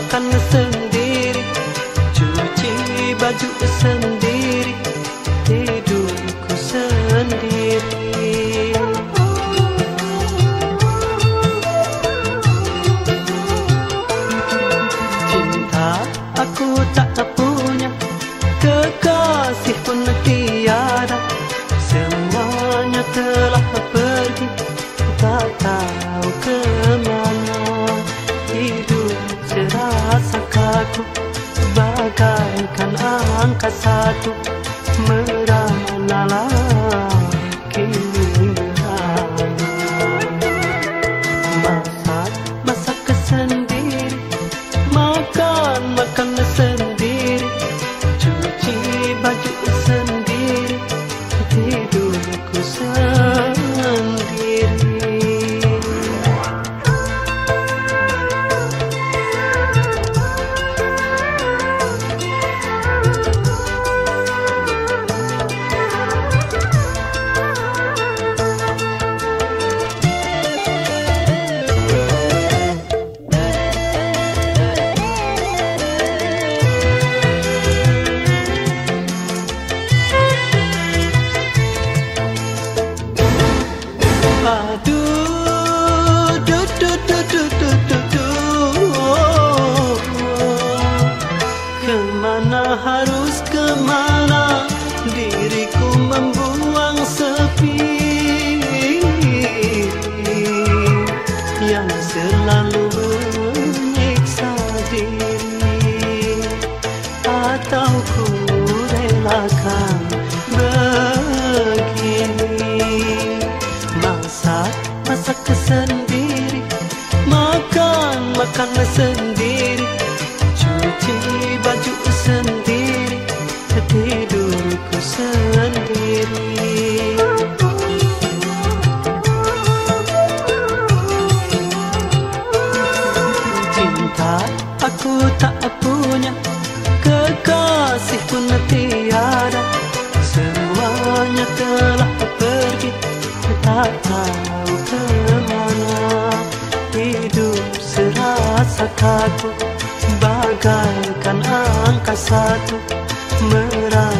makan sendiri Cuci baju sendiri Tidurku sendiri. Cinta aku tak punya Kekasih pun tiada Semuanya ter serasa kaku Bagaikan angka satu Merana Yang selalu menyiksa diri. Atau ku relakan begini. Masak, masak sendiri Makan, makan sendiri. Cuci baju sendiri pun tiada Semuanya telah pergi. Tak tahu ke mana. Hidup serasa kaku. Bagaikan angka satu Merana